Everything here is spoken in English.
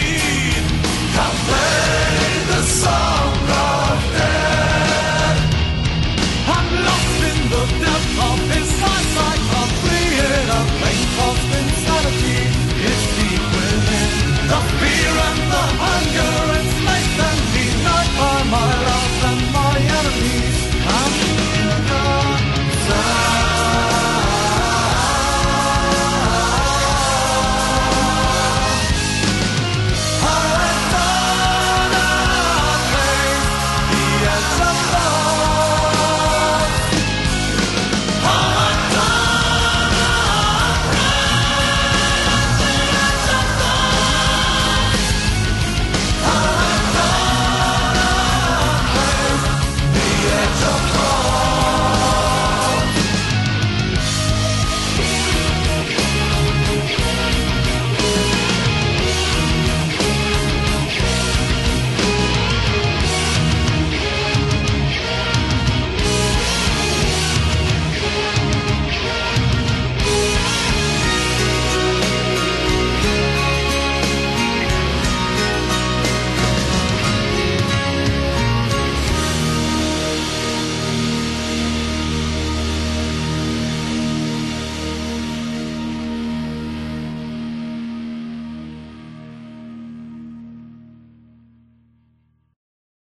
guaranteed.